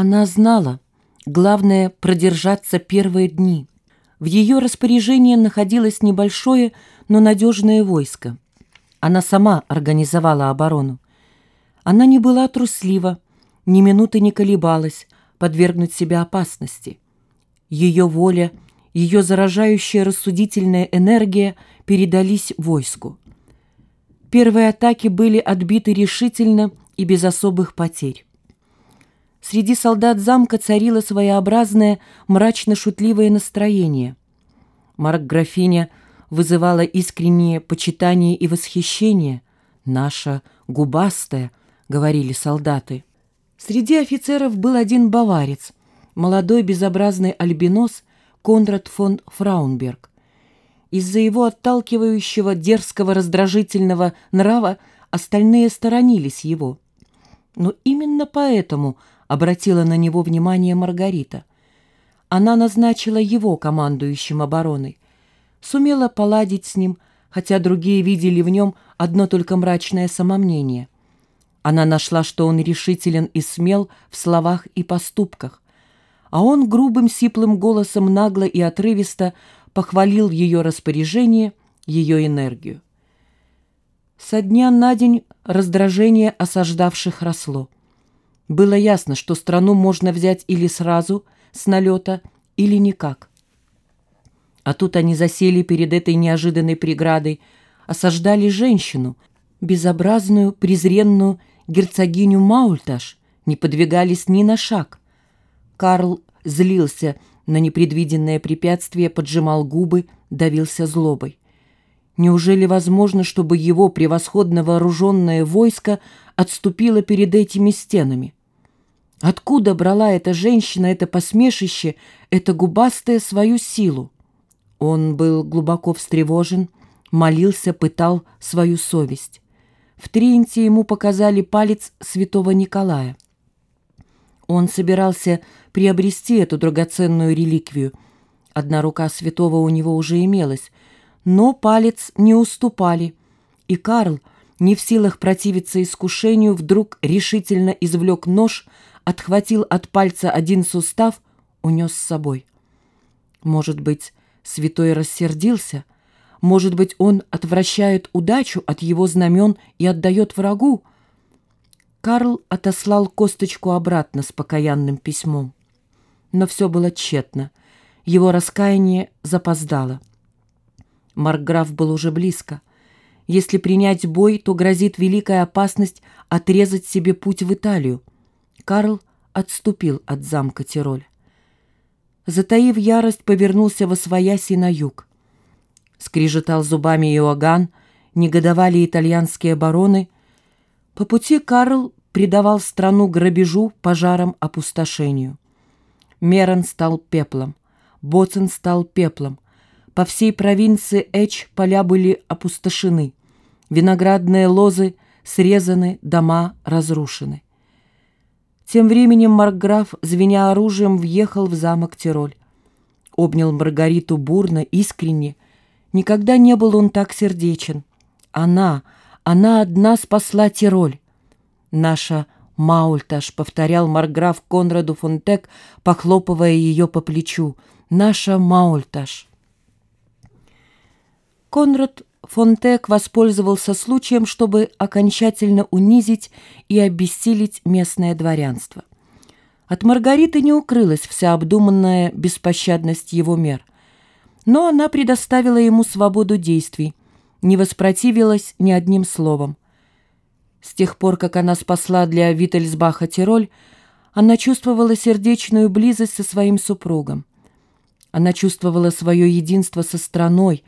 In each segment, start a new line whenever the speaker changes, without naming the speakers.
Она знала, главное — продержаться первые дни. В ее распоряжении находилось небольшое, но надежное войско. Она сама организовала оборону. Она не была труслива, ни минуты не колебалась подвергнуть себя опасности. Ее воля, ее заражающая рассудительная энергия передались войску. Первые атаки были отбиты решительно и без особых потерь. Среди солдат замка царило своеобразное мрачно-шутливое настроение. Марк-графиня вызывала искреннее почитание и восхищение. «Наша губастая», — говорили солдаты. Среди офицеров был один баварец, молодой безобразный альбинос Конрад фон Фраунберг. Из-за его отталкивающего, дерзкого, раздражительного нрава остальные сторонились его. Но именно поэтому обратила на него внимание Маргарита. Она назначила его командующим обороной, сумела поладить с ним, хотя другие видели в нем одно только мрачное самомнение. Она нашла, что он решителен и смел в словах и поступках, а он грубым сиплым голосом нагло и отрывисто похвалил ее распоряжение, ее энергию. Со дня на день раздражение осаждавших росло. Было ясно, что страну можно взять или сразу, с налета, или никак. А тут они засели перед этой неожиданной преградой, осаждали женщину, безобразную, презренную герцогиню Маульташ, не подвигались ни на шаг. Карл злился на непредвиденное препятствие, поджимал губы, давился злобой. Неужели возможно, чтобы его превосходно вооруженное войско отступило перед этими стенами? Откуда брала эта женщина, это посмешище, это губастая свою силу? Он был глубоко встревожен, молился, пытал свою совесть. В Тринте ему показали палец святого Николая. Он собирался приобрести эту драгоценную реликвию. Одна рука святого у него уже имелась, но палец не уступали, и Карл, не в силах противиться искушению, вдруг решительно извлек нож, отхватил от пальца один сустав, унес с собой. Может быть, святой рассердился? Может быть, он отвращает удачу от его знамен и отдает врагу? Карл отослал косточку обратно с покаянным письмом. Но все было тщетно. Его раскаяние запоздало. Маркграф был уже близко. Если принять бой, то грозит великая опасность отрезать себе путь в Италию. Карл отступил от замка Тироль. Затаив ярость, повернулся во свояси на юг. Скрижетал зубами Иоганн, негодовали итальянские бароны. По пути Карл предавал страну грабежу, пожарам, опустошению. Мерон стал пеплом, Боцен стал пеплом. По всей провинции Эч поля были опустошены. Виноградные лозы срезаны, дома разрушены. Тем временем Маркграф, звеня оружием, въехал в замок Тироль. Обнял Маргариту бурно, искренне. Никогда не был он так сердечен. Она, она одна спасла Тироль. Наша Маульташ, повторял Марграф Конраду Фонтек, похлопывая ее по плечу. Наша Маульташ. Конрад Фонтек воспользовался случаем, чтобы окончательно унизить и обессилить местное дворянство. От Маргариты не укрылась вся обдуманная беспощадность его мер, но она предоставила ему свободу действий, не воспротивилась ни одним словом. С тех пор, как она спасла для Виттельсбаха Тироль, она чувствовала сердечную близость со своим супругом. Она чувствовала свое единство со страной,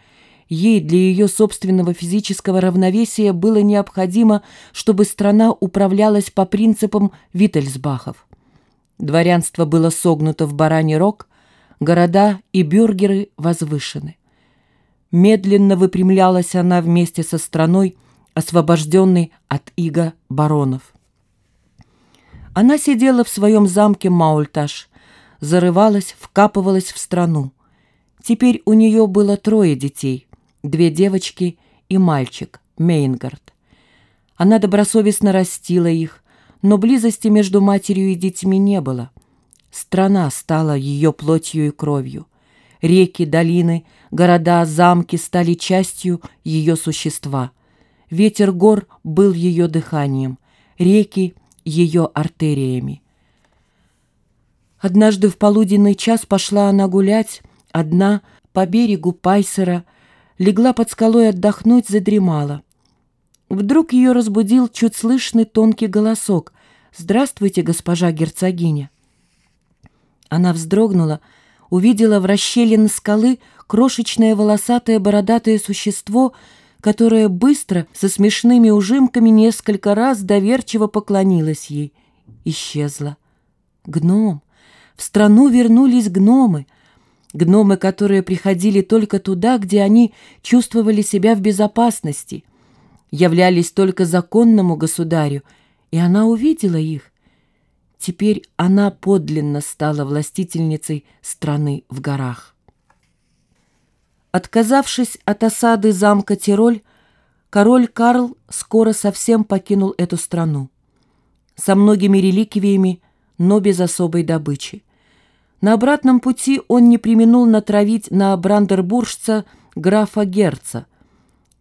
Ей для ее собственного физического равновесия было необходимо, чтобы страна управлялась по принципам Виттельсбахов. Дворянство было согнуто в бараний рог, города и бюргеры возвышены. Медленно выпрямлялась она вместе со страной, освобожденной от иго баронов. Она сидела в своем замке Маульташ, зарывалась, вкапывалась в страну. Теперь у нее было трое детей — две девочки и мальчик, Мейнгард. Она добросовестно растила их, но близости между матерью и детьми не было – Страна стала ее плотью и кровью. Реки, долины, города, замки стали частью ее существа. Ветер гор был ее дыханием, реки — ее артериями. Однажды в полуденный час пошла она гулять, одна, по берегу Пайсера, легла под скалой отдохнуть, задремала. Вдруг ее разбудил чуть слышный тонкий голосок. «Здравствуйте, госпожа герцогиня!» Она вздрогнула, увидела в расщелине скалы крошечное волосатое бородатое существо, которое быстро, со смешными ужимками, несколько раз доверчиво поклонилось ей. Исчезла. Гном! В страну вернулись гномы. Гномы, которые приходили только туда, где они чувствовали себя в безопасности, являлись только законному государю, и она увидела их. Теперь она подлинно стала властительницей страны в горах. Отказавшись от осады замка Тироль, король Карл скоро совсем покинул эту страну. Со многими реликвиями, но без особой добычи. На обратном пути он не применул натравить на брандербуржца графа Герца.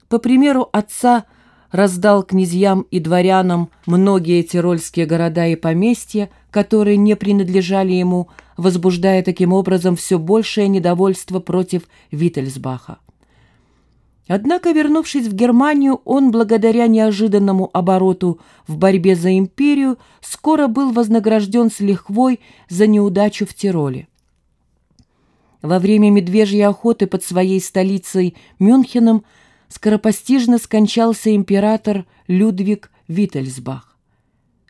По примеру отца раздал князьям и дворянам многие тирольские города и поместья, которые не принадлежали ему, возбуждая таким образом все большее недовольство против Виттельсбаха. Однако, вернувшись в Германию, он, благодаря неожиданному обороту в борьбе за империю, скоро был вознагражден с лихвой за неудачу в Тироле. Во время медвежьей охоты под своей столицей Мюнхеном скоропостижно скончался император Людвиг Виттельсбах.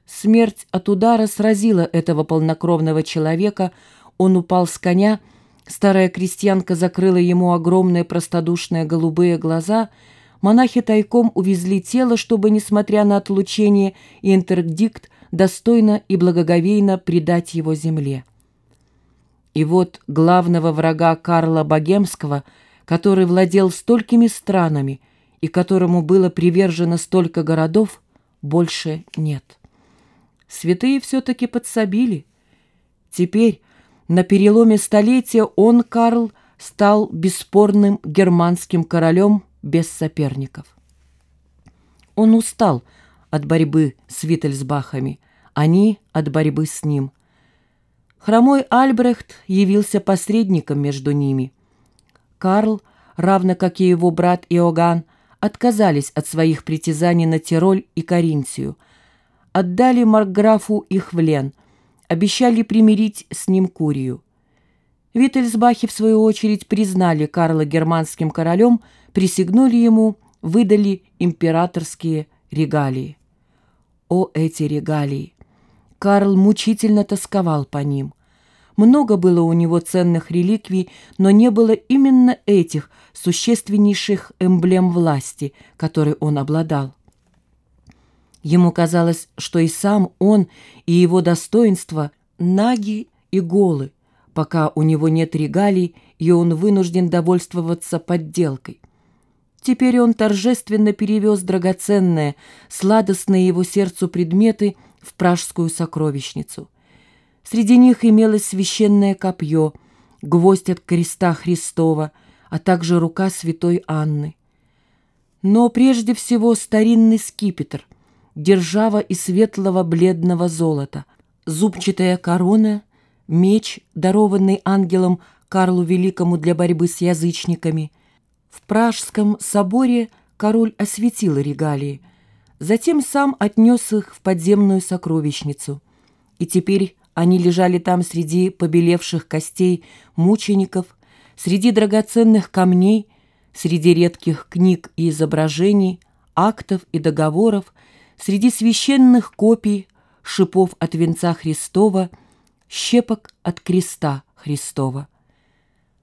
Смерть от удара сразила этого полнокровного человека, он упал с коня, Старая крестьянка закрыла ему огромные простодушные голубые глаза. Монахи тайком увезли тело, чтобы, несмотря на отлучение и интердикт, достойно и благоговейно предать его земле. И вот главного врага Карла Богемского, который владел столькими странами и которому было привержено столько городов, больше нет. Святые все-таки подсобили. Теперь на переломе столетия он, Карл, стал бесспорным германским королем без соперников. Он устал от борьбы с Виттельсбахами, они от борьбы с ним. Хромой Альбрехт явился посредником между ними. Карл, равно как и его брат Иоганн, отказались от своих притязаний на Тироль и Каринтию, отдали Маркграфу Лен – обещали примирить с ним Курию. Виттельсбахи, в свою очередь, признали Карла германским королем, присягнули ему, выдали императорские регалии. О, эти регалии! Карл мучительно тосковал по ним. Много было у него ценных реликвий, но не было именно этих существеннейших эмблем власти, которой он обладал. Ему казалось, что и сам он, и его достоинства наги и голы, пока у него нет регалий, и он вынужден довольствоваться подделкой. Теперь он торжественно перевез драгоценные, сладостные его сердцу предметы в пражскую сокровищницу. Среди них имелось священное копье, гвоздь от креста Христова, а также рука святой Анны. Но прежде всего старинный скипетр — держава из светлого бледного золота, зубчатая корона, меч, дарованный ангелом Карлу Великому для борьбы с язычниками. В Пражском соборе король осветил регалии, затем сам отнес их в подземную сокровищницу. И теперь они лежали там среди побелевших костей мучеников, среди драгоценных камней, среди редких книг и изображений, актов и договоров, среди священных копий, шипов от венца Христова, щепок от креста Христова.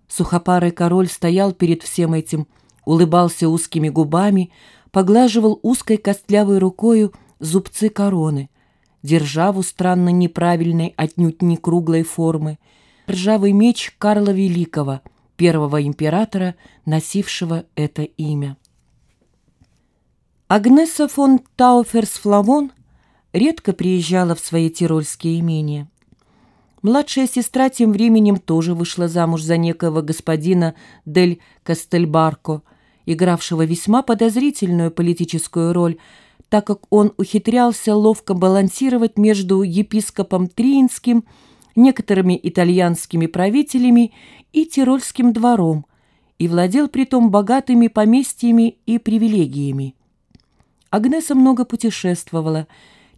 Сухопарый король стоял перед всем этим, улыбался узкими губами, поглаживал узкой костлявой рукою зубцы короны, державу странно неправильной, отнюдь не круглой формы, ржавый меч Карла Великого, первого императора, носившего это имя. Агнеса фон Тауферс-Флавон редко приезжала в свои тирольские имения. Младшая сестра тем временем тоже вышла замуж за некого господина Дель Кастельбарко, игравшего весьма подозрительную политическую роль, так как он ухитрялся ловко балансировать между епископом Триинским, некоторыми итальянскими правителями и Тирольским двором, и владел притом богатыми поместьями и привилегиями. Агнеса много путешествовала,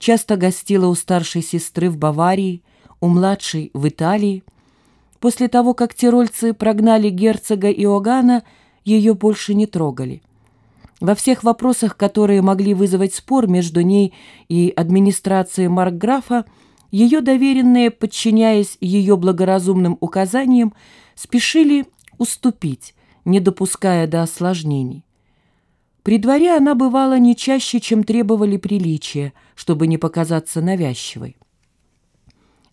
часто гостила у старшей сестры в Баварии, у младшей в Италии. После того, как тирольцы прогнали герцога Иоганна, ее больше не трогали. Во всех вопросах, которые могли вызвать спор между ней и администрацией Маркграфа, ее доверенные, подчиняясь ее благоразумным указаниям, спешили уступить, не допуская до осложнений. При дворе она бывала не чаще, чем требовали приличия, чтобы не показаться навязчивой.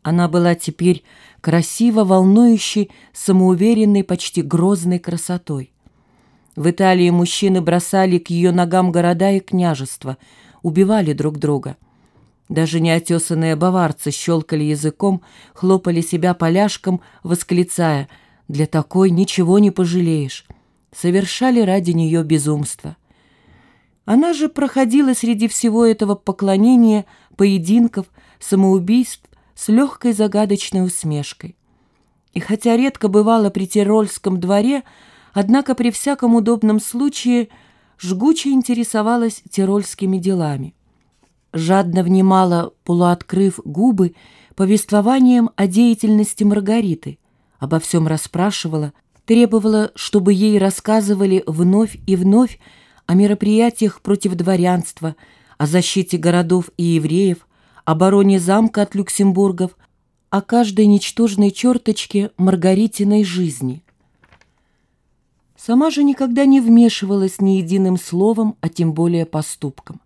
Она была теперь красиво волнующей, самоуверенной, почти грозной красотой. В Италии мужчины бросали к ее ногам города и княжества, убивали друг друга. Даже неотесанные баварцы щелкали языком, хлопали себя поляшком, восклицая «Для такой ничего не пожалеешь», совершали ради нее безумство. Она же проходила среди всего этого поклонения, поединков, самоубийств с легкой загадочной усмешкой. И хотя редко бывала при Тирольском дворе, однако при всяком удобном случае жгуче интересовалась тирольскими делами. Жадно внимала, полуоткрыв губы, повествованием о деятельности Маргариты, обо всем расспрашивала, требовала, чтобы ей рассказывали вновь и вновь о мероприятиях против дворянства, о защите городов и евреев, обороне замка от люксембургов, о каждой ничтожной черточке Маргаритиной жизни. Сама же никогда не вмешивалась ни единым словом, а тем более поступком.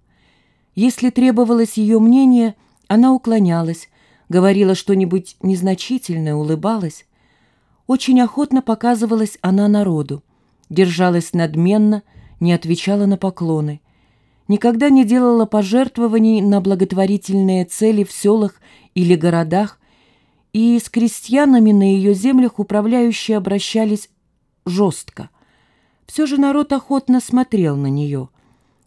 Если требовалось ее мнение, она уклонялась, говорила что-нибудь незначительное, улыбалась. Очень охотно показывалась она народу, держалась надменно, не отвечала на поклоны, никогда не делала пожертвований на благотворительные цели в селах или городах, и с крестьянами на ее землях управляющие обращались жестко. Все же народ охотно смотрел на нее.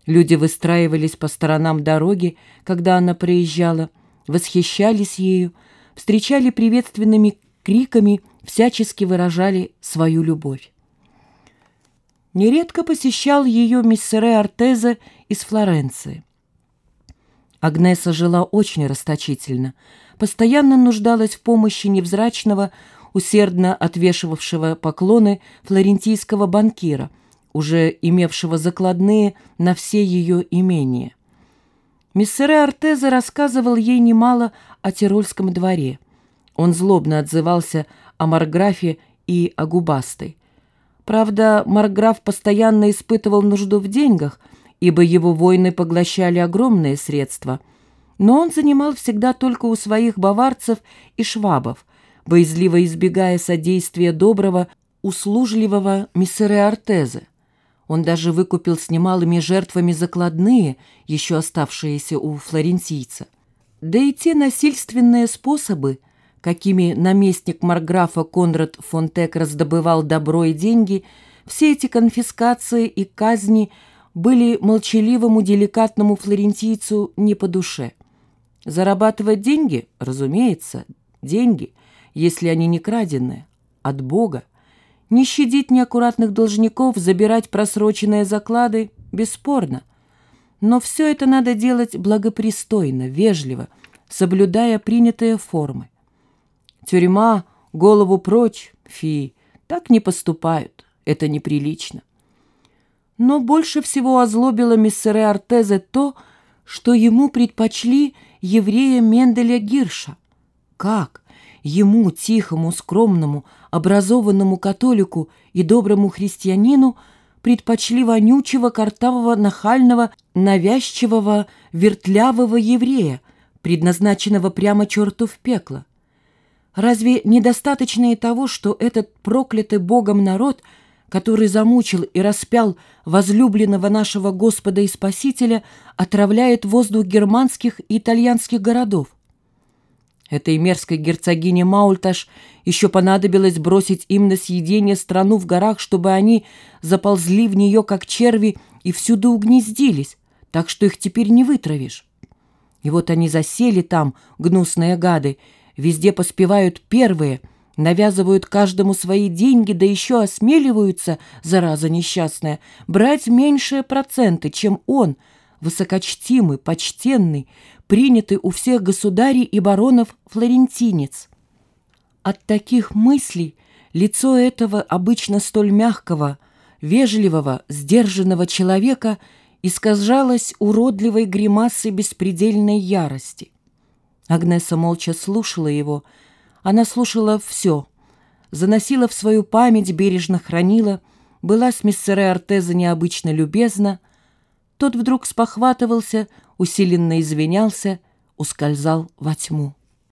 Люди выстраивались по сторонам дороги, когда она проезжала, восхищались ею, встречали приветственными криками, всячески выражали свою любовь. Нередко посещал ее миссере Артеза из Флоренции. Агнеса жила очень расточительно, постоянно нуждалась в помощи невзрачного, усердно отвешивавшего поклоны флорентийского банкира, уже имевшего закладные на все ее имения. Миссере Артеза рассказывал ей немало о Тирольском дворе. Он злобно отзывался о Марграфе и о Губастой. Правда, Марграф постоянно испытывал нужду в деньгах, ибо его войны поглощали огромные средства. Но он занимал всегда только у своих баварцев и швабов, боязливо избегая содействия доброго, услужливого миссере Артеза. Он даже выкупил с немалыми жертвами закладные, еще оставшиеся у флорентийца. Да и те насильственные способы – какими наместник Марграфа Конрад фон Тек раздобывал добро и деньги, все эти конфискации и казни были молчаливому деликатному флорентийцу не по душе. Зарабатывать деньги, разумеется, деньги, если они не краденые, от Бога. Не щадить неаккуратных должников, забирать просроченные заклады – бесспорно. Но все это надо делать благопристойно, вежливо, соблюдая принятые формы. Тюрьма, голову прочь, фи, так не поступают, это неприлично. Но больше всего озлобило миссере Артезе то, что ему предпочли еврея Менделя Гирша. Как? Ему, тихому, скромному, образованному католику и доброму христианину, предпочли вонючего, картавого, нахального, навязчивого, вертлявого еврея, предназначенного прямо черту в пекло. Разве недостаточно и того, что этот проклятый Богом народ, который замучил и распял возлюбленного нашего Господа и Спасителя, отравляет воздух германских и итальянских городов? Этой мерзкой герцогине Маульташ еще понадобилось бросить им на съедение страну в горах, чтобы они заползли в нее, как черви, и всюду угнездились, так что их теперь не вытравишь. И вот они засели там, гнусные гады, везде поспевают первые, навязывают каждому свои деньги, да еще осмеливаются, зараза несчастная, брать меньшие проценты, чем он, высокочтимый, почтенный, принятый у всех государей и баронов флорентинец. От таких мыслей лицо этого обычно столь мягкого, вежливого, сдержанного человека искажалось уродливой гримасой беспредельной ярости. Агнеса молча слушала его, она слушала все, заносила в свою память, бережно хранила, была с миссере Артеза необычно любезна, тот вдруг спохватывался, усиленно извинялся, ускользал во тьму.